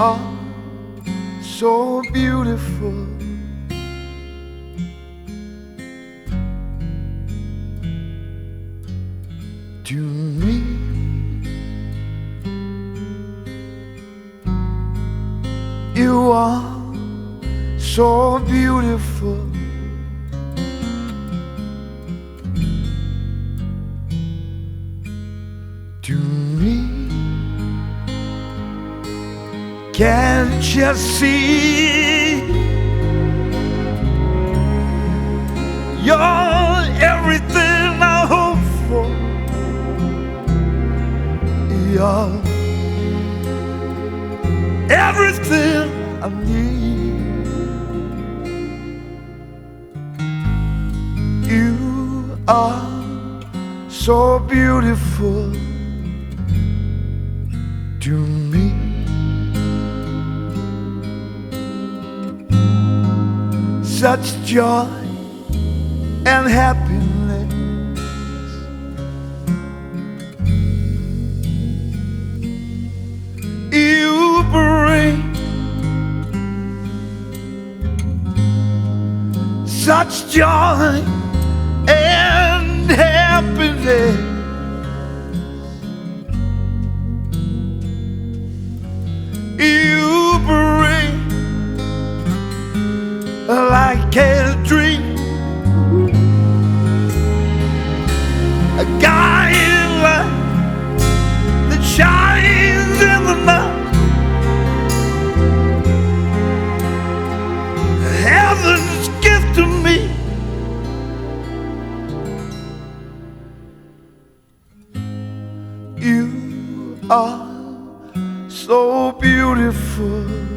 are so beautiful. To me, you are so beautiful. Can't you see? You're everything I hope for. You're everything I need. You are so beautiful to me. Such joy and happiness. You bring such joy and happiness. You like a dream, a guiding light that shines in the night. Heaven's gift to me. You are so beautiful.